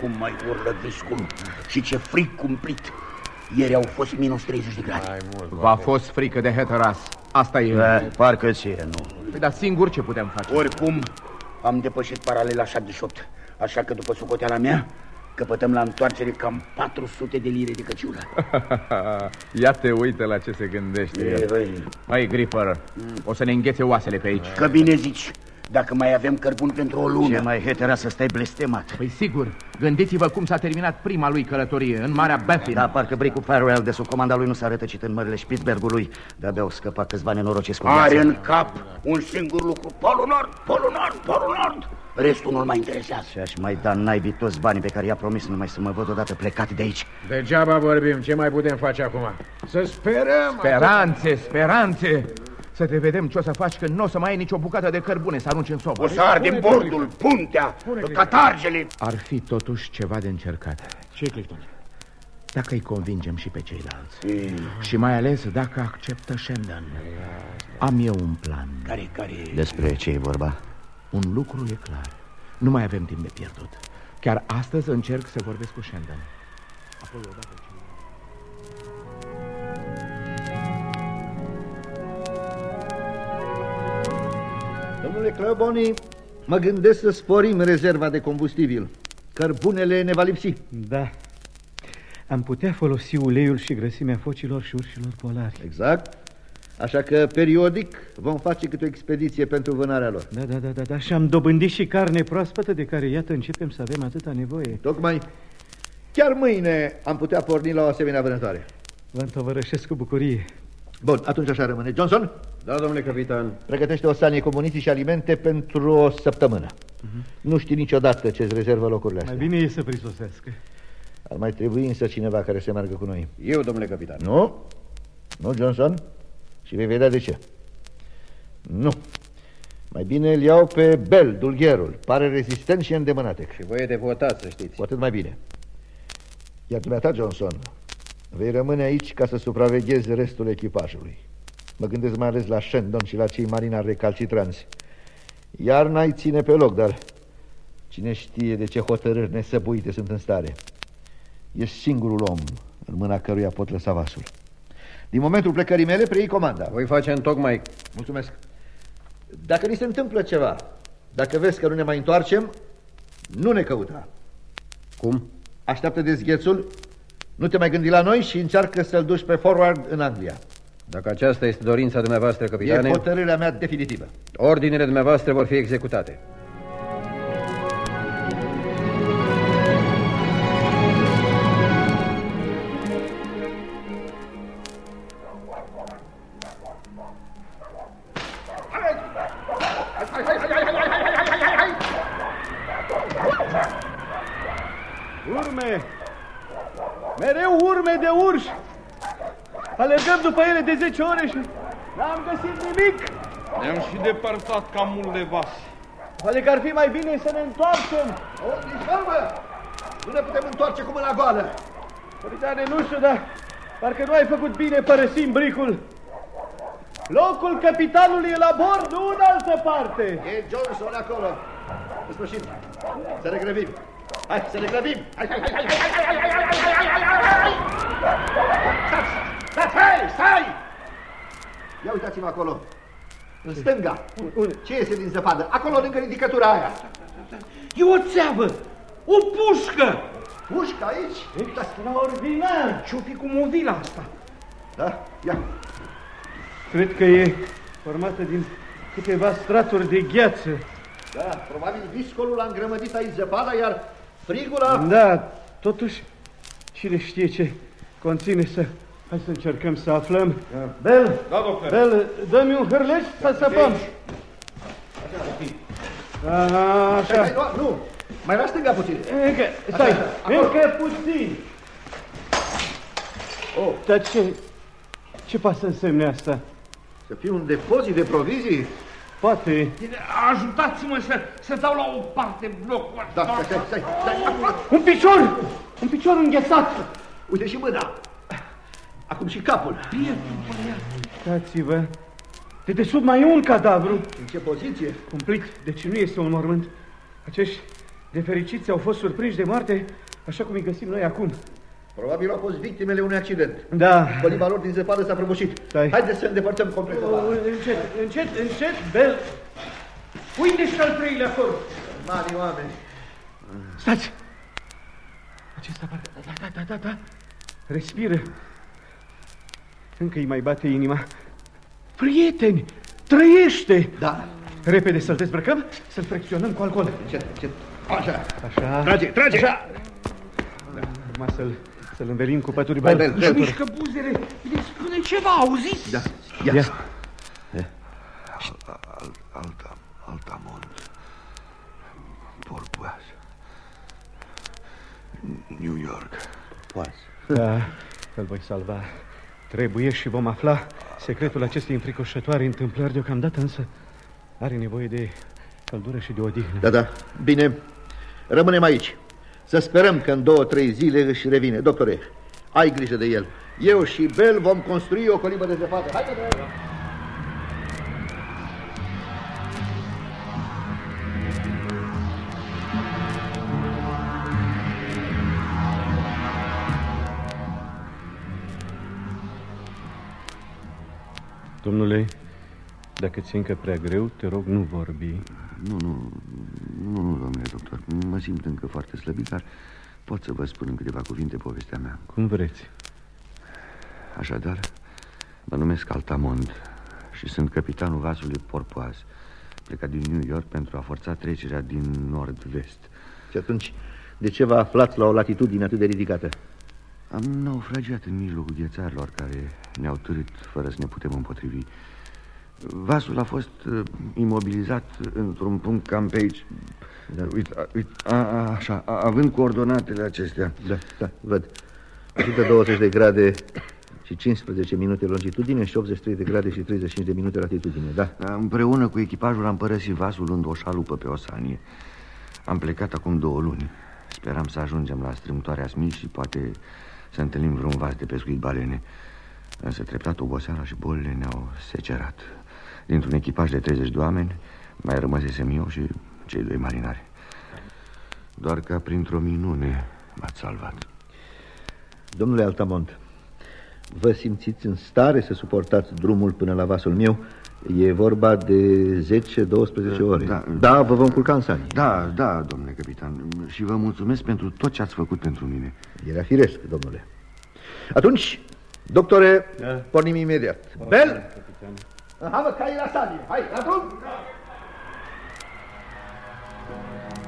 Cum mai urlă viscul și ce fric cumplit. Ieri au fost minus 30 de grade. V-a fost frică de Hatteras. Asta e. Da, parcă ție, nu. Păi, dar singur ce putem face? Oricum, am depășit paralela 78. Așa că după socoteala mea, căpătăm la întoarcere cam 400 de lire de căciulă. Ia te uită la ce se gândește E, el. băi, Hai, Gripper, o să ne înghețe oasele pe aici. că bine zici, dacă mai avem cărbun pentru o lună. Ce mai hetera să stai blestemat. Păi sigur, gândiți-vă cum s-a terminat prima lui călătorie în Marea Baffin. Da, parcă bricul Farwell de sub comanda lui nu s-a rătăcit în mările Spitzbergului. De-abia au scăpat câțiva nenorociți cu Are viața. în cap un singur lucru, Polul Nord, Polul Nord, Polul Nord. Restul nu-l mai interesează. Și aș mai da naibii toți banii pe care i-a promis numai să mă văd odată plecat de aici. Degeaba vorbim, ce mai putem face acum? Să sperăm... Speranțe, speranțe! Să te vedem ce o să faci când nu o să mai ai nicio bucată de cărbune să arunci în sobă. O să ardem bordul, puntea, catargele. Ar fi totuși ceva de încercat. Ce, Clifton? Dacă îi convingem și pe ceilalți. Și mai ales dacă acceptă Shandon. Am eu un plan. Care, care... Despre ce e vorba? Un lucru e clar. Nu mai avem timp de pierdut. Chiar astăzi încerc să vorbesc cu Shandon. Apoi odată Domnule Clăboni, mă gândesc să sporim rezerva de combustibil. Cărbunele ne va lipsi. Da. Am putea folosi uleiul și grăsimea focilor și urșilor polari. Exact. Așa că, periodic, vom face câte o expediție pentru vânarea lor. Da, da, da, da, da. Și am dobândit și carne proaspătă de care, iată, începem să avem atâta nevoie. Tocmai, chiar mâine am putea porni la o asemenea vânătoare. Vă întovărășesc cu bucurie. Bun, atunci așa rămâne. Johnson, Da, domnule capitan. pregătește o sanie cu muniții și alimente pentru o săptămână. Nu știi niciodată ce-ți rezervă locurile Mai astea. bine e să prisosească. Ar mai trebui însă cineva care să meargă cu noi. Eu, domnule capitan. Nu? Nu, Johnson? Și vei vedea de ce. Nu. Mai bine îl iau pe Bell, dulgherul. Pare rezistent și îndemânatec. Și voi e devotat, să știți. Cu atât mai bine. Iar dumneata, Johnson, vei rămâne aici ca să supraveghezi restul echipajului. Mă gândesc mai ales la Shandon și la cei marinari recalcitranți. Iarna îi ține pe loc, dar Cine știe de ce hotărâri nesăbuite sunt în stare. E singurul om în mâna căruia pot lăsa vasul. Din momentul plecării mele, preiei comanda. Voi face în tocmai. Mulțumesc. Dacă ni se întâmplă ceva, dacă vezi că nu ne mai întoarcem, nu ne căuta. Cum? Așteaptă dezghețul, nu te mai gândi la noi și încearcă să-l duci pe forward în Anglia. Dacă aceasta este dorința dumneavoastră, capitane... E hotărârea mea definitivă. Ordinele dumneavoastră vor fi executate. După ele de 10 ore și n-am găsit nimic! Ne-am și depărtat ca mult de vas. Poate că ar fi mai bine să ne întoarcem! O, nici vorbă! Nu ne putem întoarce cu mâna goală! Capitane, nu știu, dar parcă nu ai făcut bine părăsim bricul. Locul capitanului e la bord, nu în altă parte. E Johnson acolo. În sfârșit, să ne grăbim. Hai, să ne grăbim! Hai, hai, hai, hai, hai, hai, hai, hai, hai, hai, hai, hai, hai! Stați, stați, hai, stai! Ia uitați-mă acolo. În stânga. Ce iese din zăpadă? Acolo, lângă ridicătura aia. E o țeavă! O pușcă! Pușcă aici? Extraordinar! Ce-o fi cu movila asta? Da? Ia. Cred că e formată din câteva straturi de gheață. Da, probabil viscolul a îngrămădit aici zăpada, iar frigul a... Da, totuși, cine știe ce conține să... Hai să încercăm să aflăm. Da. Bel, Da, doctor. Bel, dă-mi un hârleș să săpăm. A, Hai, Așa. hai, nu, nu, mai la stânga puțin. Încă, stai, Așa, acolo. încă puțin. Oh, Dar ce, ce poate să însemne asta? să fie un depozit de provizii? Poate. Ajutați-mă să, să dau la o parte blocul Da, ăsta. stai, stai, stai, stai. Un picior! Un picior înghețat! Uite și mâna. Acum și capul. Uitați-vă, de desubt mai e un cadavru. În ce poziție? Cumplit, deci nu este un mormânt. Acești nefericiți au fost surprinși de moarte, așa cum îi găsim noi acum. Probabil au fost victimele unui accident. Da. Coliba lor din zăpadă s-a prăbușit. Stai. Haideți să îndepărtăm complet zăpada. Încet, încet, încet, Bel. Uite și al treilea acolo. Mari oameni. Stați! Acesta parcă... Da, da, da, da, da. Respiră. Încă îi mai bate inima. Prieteni, trăiește! Da. Repede să-l dezbrăcăm, să-l fricționăm cu alcool. Încet, încet. Așa. Așa. Trage, trage. Așa. Acum să-l să-l învelim cu pături Hai, bal. Bel, Își Bel. mișcă buzele, îi spune ceva, auziți? Da. Ia. Ia. Alta, Altamont. Porpoise. New York. Poate. Da, îl voi salva. Trebuie și vom afla secretul acestei înfricoșătoare întâmplări deocamdată, însă are nevoie de căldură și de odihnă. Da, da. Bine. Rămânem aici. Să sperăm că în două, trei zile își revine. Doctore, ai grijă de el. Eu și Bel vom construi o colibă de zăpadă. Hai, Bel. Domnule, dacă ți încă prea greu, te rog, nu vorbi. Nu, nu, nu, nu, domnule doctor. Mă simt încă foarte slăbit, dar pot să vă spun în câteva cuvinte povestea mea. Cum vreți. Așadar, mă numesc Altamont și sunt capitanul vasului Porpoise, plecat din New York pentru a forța trecerea din nord-vest. Și atunci, de ce vă aflați la o latitudine atât de ridicată? Am naufragiat în mijlocul ghețarilor care ne-au târât fără să ne putem împotrivi. Vasul a fost uh, imobilizat într-un punct cam pe aici. Da. Uite, a, uite a, a, așa, a, având coordonatele acestea. Da, da, văd. 120 de grade și 15 minute longitudine și 83 de grade și 35 de minute latitudine, da? Împreună cu echipajul am părăsit vasul luând o șalupă pe Osanie. Am plecat acum două luni. Speram să ajungem la strâmtoarea Smith și poate să întâlnim vreun vas de pescuit balene. Însă treptat oboseala și bolile ne-au secerat. Dintr-un echipaj de 30 de oameni, mai rămăsesem eu și cei doi marinari. Doar ca printr-o minune m-ați salvat. Domnule Altamont, vă simțiți în stare să suportați drumul până la vasul meu? E vorba de 10-12 ore. Da, da, vă vom culca în sani. Da, da, domnule capitan. Și vă mulțumesc pentru tot ce ați făcut pentru mine. Era firesc, domnule. Atunci, doctore, da. pornim imediat. Bel! Hai, mă, cai la sani. Hai, la drum! Priviți!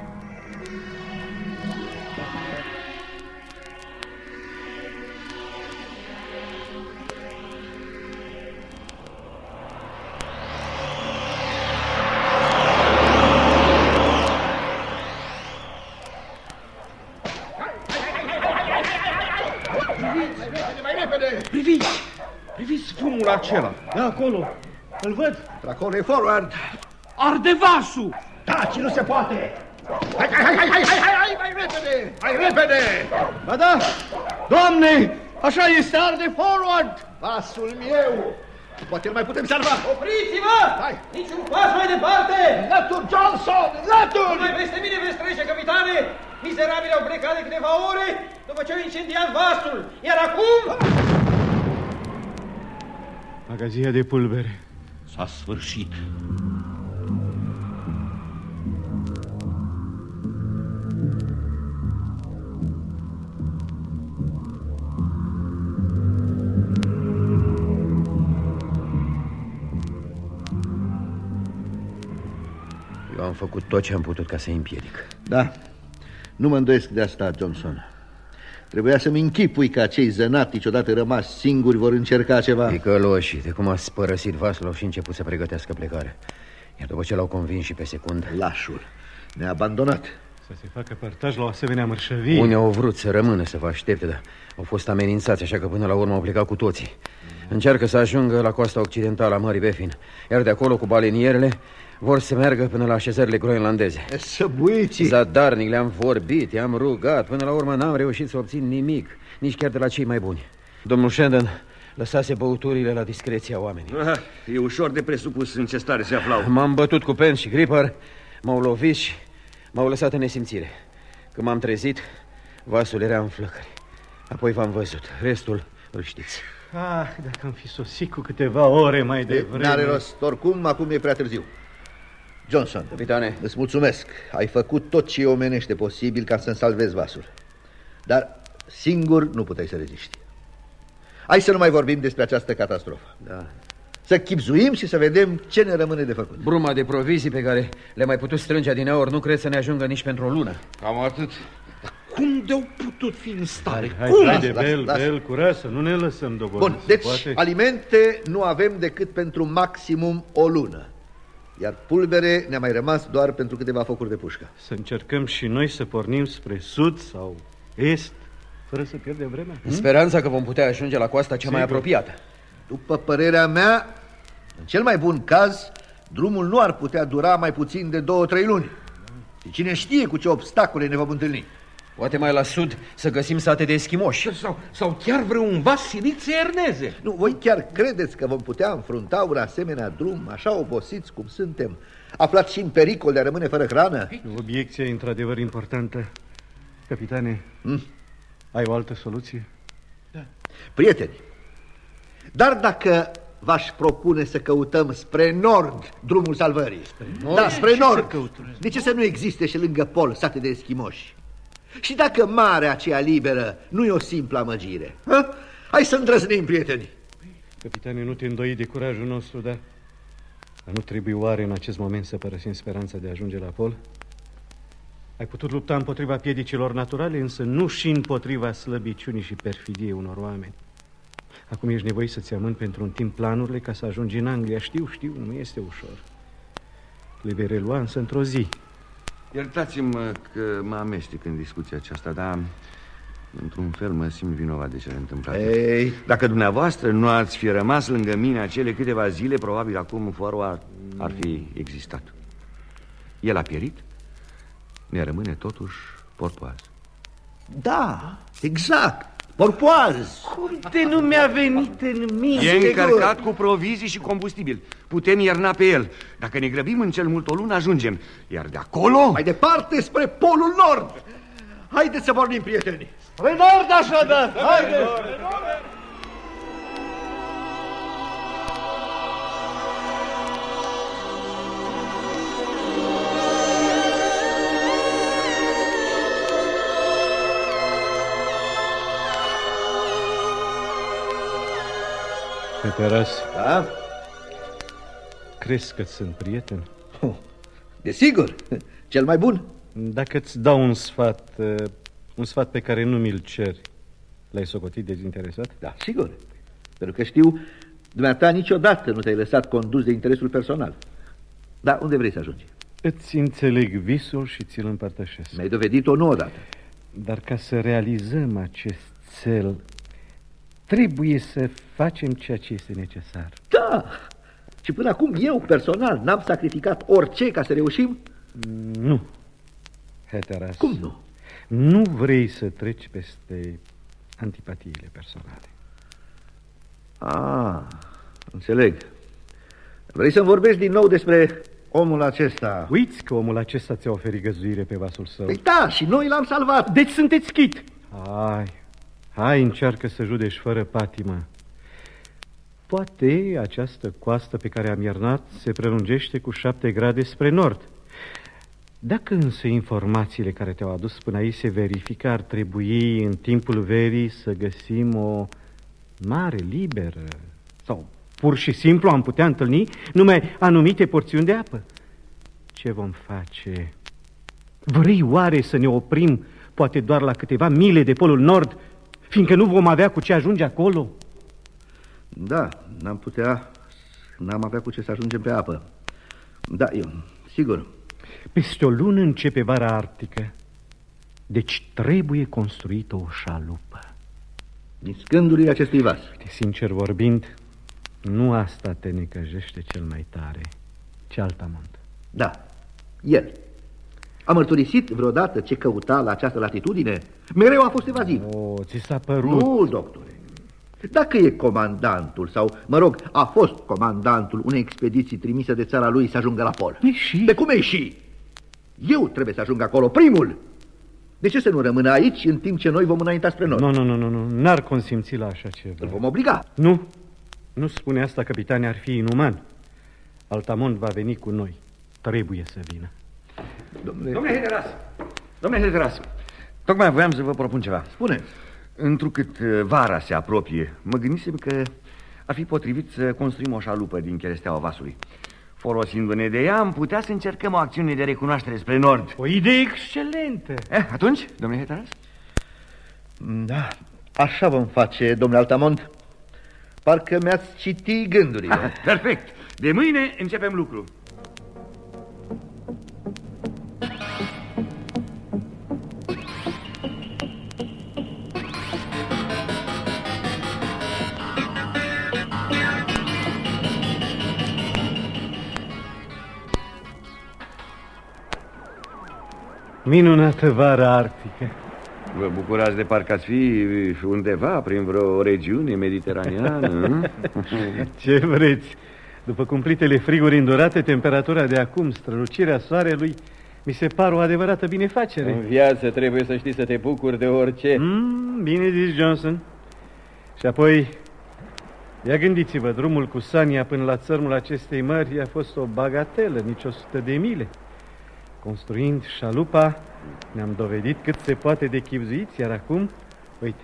Acela! Da, acolo. Îl văd. Tracone forward! Arde vasul! Da, ce nu se poate. Hai, hai, hai, hai, hai, hai, hai, hai, mai repede! Hai repede! Ba da, doamne, așa este, arde forward. Vasul meu! Poate îl mai putem salva! Opriți-vă! Hai! Niciun pas mai departe! Latur, Johnson! Latur! Mai peste mine veți trece, capitane! Miserabili au plecat de câteva ore după ce au incendiat vasul. Iar acum... Magazia de pulbere. S-a sfârșit. Eu am făcut tot ce am putut ca să-i împiedic. Da, nu mă îndoiesc de asta, Johnson. Trebuia să-mi închipui că acei zănatici, odată rămas singuri, vor încerca ceva. Ticăloșii, de cum ați părăsit vasul, au și început să pregătească plecare. Iar după ce l-au convins și pe secundă... Lașul ne-a abandonat. Să se facă partaj la o asemenea mărșăvie. Unii au vrut să rămână să vă aștepte, dar au fost amenințați, așa că până la urmă au plecat cu toții. Încearcă să ajungă la coasta occidentală a Mării Befin, iar de acolo cu balenierele vor să meargă până la așezările groenlandeze. Să buiții! Zadarnic le-am vorbit, i-am rugat, până la urmă n-am reușit să obțin nimic, nici chiar de la cei mai buni. Domnul Shandon lăsase băuturile la discreția oamenilor. Ah, e ușor de presupus în ce stare se aflau. M-am bătut cu Pen și Gripper, m-au lovit și m-au lăsat în nesimțire. Când m-am trezit, vasul era în flăcări. Apoi v-am văzut. Restul îl știți. Ah, dacă am fi sosit cu câteva ore mai devreme... N-are rost. Oricum, acum e prea târziu. Johnson, Capitane. îți mulțumesc. Ai făcut tot ce e omenește posibil ca să-mi salvezi vasul. Dar singur nu puteai să reziști. Hai să nu mai vorbim despre această catastrofă. Da. Să chipzuim și să vedem ce ne rămâne de făcut. Bruma de provizii pe care le-am mai putut strânge din aur nu cred să ne ajungă nici pentru o lună. Cam atât. Cum de-au putut fi în stare? Hai, Cum? hai de Lasă, bel, lasă. bel, curaj, să nu ne lăsăm dogodit. Bun, se deci poate? alimente nu avem decât pentru maximum o lună. Iar pulbere ne-a mai rămas doar pentru câteva focuri de pușcă. Să încercăm și noi să pornim spre sud sau est, fără să pierdem vremea. În speranța că vom putea ajunge la coasta cea mai Sigur. apropiată. După părerea mea, în cel mai bun caz, drumul nu ar putea dura mai puțin de două-trei luni. Și cine știe cu ce obstacole ne vom întâlni. Poate mai la sud să găsim sate de eschimoși. Sau, sau chiar vreun vas silit să erneze. Nu, voi chiar credeți că vom putea înfrunta un asemenea drum, așa obosiți cum suntem, aflați și în pericol de a rămâne fără hrană? Obiecția e într-adevăr importantă. Capitane, Hmm? ai o altă soluție? Prieteni, dar dacă v-aș propune să căutăm spre nord drumul salvării. Spre nord? Da, spre Ce să nord. căutăm? De ce să nu existe și lângă pol sate de eschimoși? Și dacă marea aceea liberă nu e o simplă amăgire? Ha? Hai să îndrăznim, prieteni. Capitane, nu te îndoi de curajul nostru, dar... Dar nu trebuie oare în acest moment să părăsim speranța de a ajunge la pol? Ai putut lupta împotriva piedicilor naturale, însă nu și împotriva slăbiciunii și perfidiei unor oameni. Acum ești nevoit să-ți amân pentru un timp planurile ca să ajungi în Anglia. Știu, știu, nu este ușor. Le vei relua însă într-o zi. Iertați-mă că mă amestec în discuția aceasta, dar într-un fel mă simt vinovat de cele întâmplate. Ei. Dacă dumneavoastră nu ați fi rămas lângă mine acele câteva zile, probabil acum forul ar, ar fi existat. El a pierit, ne rămâne totuși portoaz. Da, exact. Porpoaz! Cum de nu mi-a venit în minte? E încărcat cu provizii și combustibil. Putem ierna pe el. Dacă ne grăbim în cel mult o lună, ajungem. Iar de acolo... Mai departe, spre Polul Nord! Haideți să pornim, prieteni! Spre nord, așadar! Haideți! Peteras, Da? crezi că sunt prieten? Oh, Desigur, cel mai bun. Dacă îți dau un sfat, uh, un sfat pe care nu mi-l ceri, l-ai socotit dezinteresat? Da, sigur. Pentru că știu, dumneata niciodată nu te-ai lăsat condus de interesul personal. Da, unde vrei să ajungi? Îți înțeleg visul și ți-l împărtășesc. Mi-ai dovedit-o nouă dată. Dar ca să realizăm acest cel, trebuie să facem ceea ce este necesar. Da! Și până acum eu, personal, n-am sacrificat orice ca să reușim? Nu, Heteras. Cum nu? Nu vrei să treci peste antipatiile personale. Ah, înțeleg. Vrei să-mi vorbești din nou despre omul acesta? Uiți că omul acesta ți-a oferit găzuire pe vasul său. Păi da, și noi l-am salvat. Deci sunteți chit. Hai, hai, încearcă să judești fără patimă. Poate această coastă pe care am iernat se prelungește cu șapte grade spre nord. Dacă însă informațiile care te-au adus până aici se verifică, ar trebui în timpul verii să găsim o mare liberă sau pur și simplu am putea întâlni numai anumite porțiuni de apă. Ce vom face? Vrei oare să ne oprim poate doar la câteva mile de polul nord, fiindcă nu vom avea cu ce ajunge acolo? Da, n-am putea, n-am avea cu ce să ajungem pe apă. Da, eu, sigur. Peste o lună începe vara arctică, deci trebuie construită o șalupă. Din scândurile acestui vas. Uite, sincer vorbind, nu asta te necăjește cel mai tare, ci altamont. Da, el. A mărturisit vreodată ce căuta la această latitudine? Mereu a fost evaziv. O, ți s-a părut... Nu, doctore. Dacă e comandantul sau, mă rog, a fost comandantul unei expediții trimise de țara lui să ajungă la pol. E și? De cum e și? Eu trebuie să ajung acolo, primul. De ce să nu rămână aici în timp ce noi vom înainta spre nord? Nu, nu, nu, nu, nu, n-ar consimți la așa ceva. Îl vom obliga. Nu, nu spune asta, capitane, ar fi inuman. Altamont va veni cu noi. Trebuie să vină. Domnule, Domnule Hederas, domnule Hederas, tocmai voiam să vă propun ceva. spune Întrucât uh, vara se apropie, mă gândisem că ar fi potrivit să construim o șalupă din cheresteaua vasului. Folosindu-ne de ea, am putea să încercăm o acțiune de recunoaștere spre nord. O idee excelentă. Eh, atunci, domnule Hederas? Da, așa vom face, domnule Altamont. Parcă mi-ați citit gândurile. Ah, perfect. De mâine începem lucru. Minunată vară arctică. Vă bucurați de parcă ați fi undeva prin vreo regiune mediteraneană? nu? Ce vreți? După cumplitele friguri îndurate, temperatura de acum, strălucirea soarelui, mi se par o adevărată binefacere. În viață trebuie să știi să te bucuri de orice. Mm, bine zis, Johnson. Și apoi, ia gândiți-vă, drumul cu Sania până la țărmul acestei mări a fost o bagatelă, nici o sută de mile. Construind șalupa, ne-am dovedit cât se poate de chipzuiți, iar acum, uite,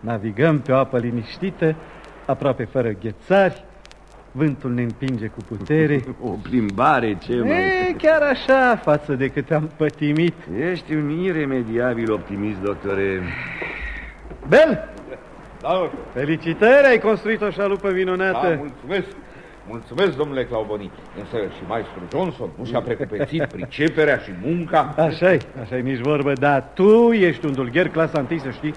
navigăm pe o apă liniștită, aproape fără ghețari, vântul ne împinge cu putere. O plimbare, ce mai... E, chiar așa, față de cât am pătimit. Ești un iremediabil optimist, doctore. Ben, Da, felicitări, ai construit o șalupă minunată. da, mulțumesc. Mulțumesc, domnule Clauboni. Însă și maestru Johnson nu și-a precupețit priceperea și munca. Așa-i, așa nici vorbă, dar tu ești un dulgher clasa întâi, să știi.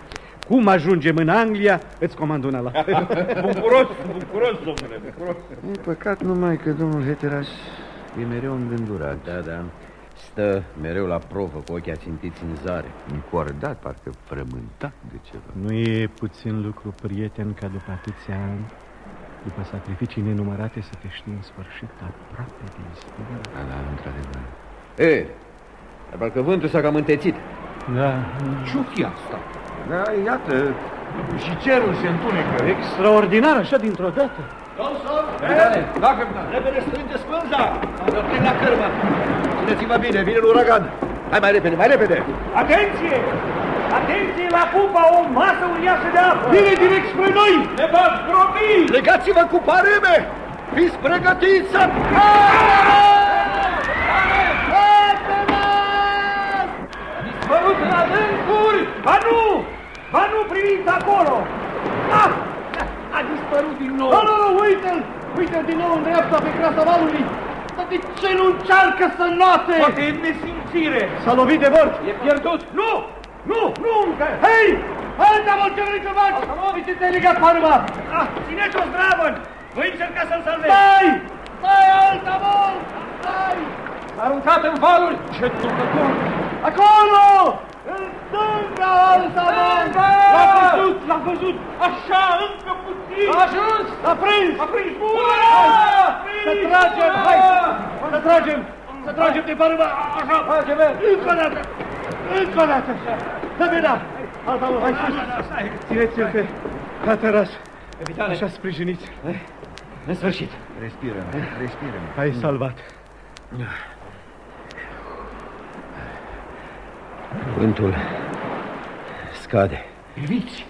Cum ajungem în Anglia, îți comand una la bucuros, bucuros, domnule, bucuros. E păcat numai că domnul Heteras e mereu îngândurat. Da, da. Stă mereu la provă cu ochii ațintiți în zare. Încordat, parcă frământat de ceva. Nu e puțin lucru, prieten, ca după atâția ani, după sacrificii nenumărate, să te știi în sfârșit aproape de izbândă. Da, da, într-adevăr. E, dar parcă vântul s-a cam întețit. Da. Ce-o fi asta? Da, iată, și cerul se întunecă. Extraordinar, așa dintr-o dată. Johnson! Da, capitan. Repede strânge spânza! Să plec la cârmă! Țineți-vă bine, vine un uragan! Hai mai repede, mai repede! Atenție! Atenție la pupa, o masă uriașă de apă! Vine direct spre noi! Ne va zdrobi! Legați-vă cu pareme! Fiți pregătiți să... Dispărut în adâncuri! Ba nu! Ba nu, priviți acolo! Ah! A dispărut din nou! Nu, nu, nu, uite-l! Uite-l din nou în dreapta pe crasa valului! Dar de ce nu încearcă să note? Poate e nesimțire! S-a lovit de bord! E pierdut! Nu! Nu! Nu încă! Hei! Alta mă, ce vrei să faci? Uite, te-ai legat parma! Ah, țineți-o zdravă! Voi încerca să-l salvezi! Stai! Stai, alta mă! Stai! Aruncat în valuri! Ce ducător! Acolo! În stânga, alta mă! L-a văzut! L-a văzut! Așa, încă puțin! A ajuns! L-a prins! A prins! Bun! Să tragem! Hai! Să tragem! Să tragem de parma! Așa! Facem! Încă o dată! Încă o dată! Să vină! Alta mă, hai sus! Țineți-l pe Cateras. Capitane. Așa sprijiniți. În sfârșit. Respiră, respiră. Ai salvat. Vântul scade. Priviți!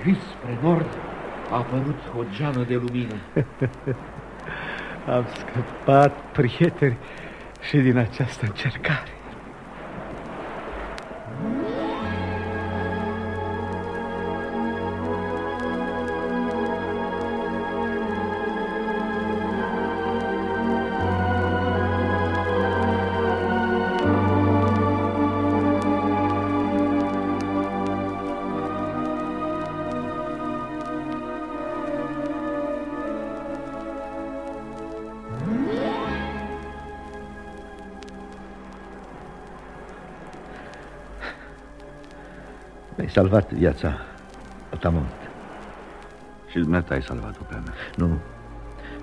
Priviți spre nord! A apărut o geană de lumină. Am scăpat, prieteni, și din această încercare. Salvat viața, Altamont. Și dumneata ai salvat-o pe a mea. Nu, nu,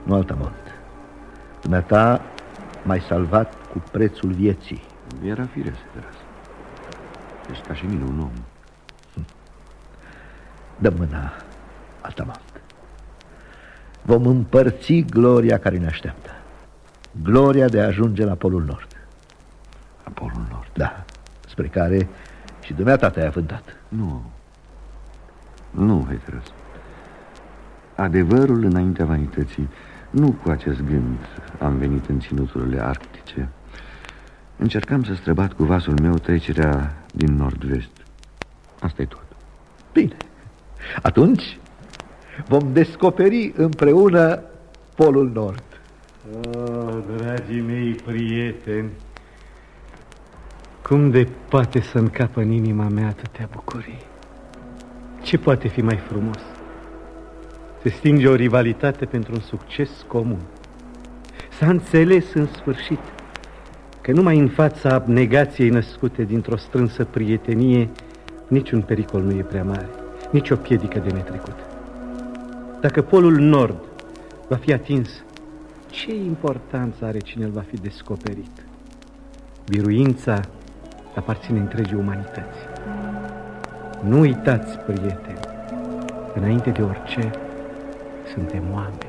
nu Altamont. Dumneata m-ai salvat cu prețul vieții. Era firesc, Teras. Ești ca și mine un om. Dă mâna, Altamont. Vom împărți gloria care ne așteaptă. Gloria de a ajunge la Polul Nord. La Polul Nord? Da, spre care și dumneata te-ai avântat. Nu. Nu, Heteros. Adevărul înaintea vanității. Nu cu acest gând am venit în ținuturile arctice. Încercam să străbat cu vasul meu trecerea din nord-vest. asta e tot. Bine. Atunci vom descoperi împreună Polul Nord. Oh, dragii mei prieteni, cum de poate să încapă în inima mea atâtea bucurii? Ce poate fi mai frumos? Se stinge o rivalitate pentru un succes comun. S-a înțeles în sfârșit că numai în fața abnegației născute dintr-o strânsă prietenie, niciun pericol nu e prea mare, nici o piedică de netrecut. Dacă polul nord va fi atins, ce importanță are cine îl va fi descoperit? Biruința aparține întregii umanități. Nu uitați, prieteni, înainte de orice, suntem oameni.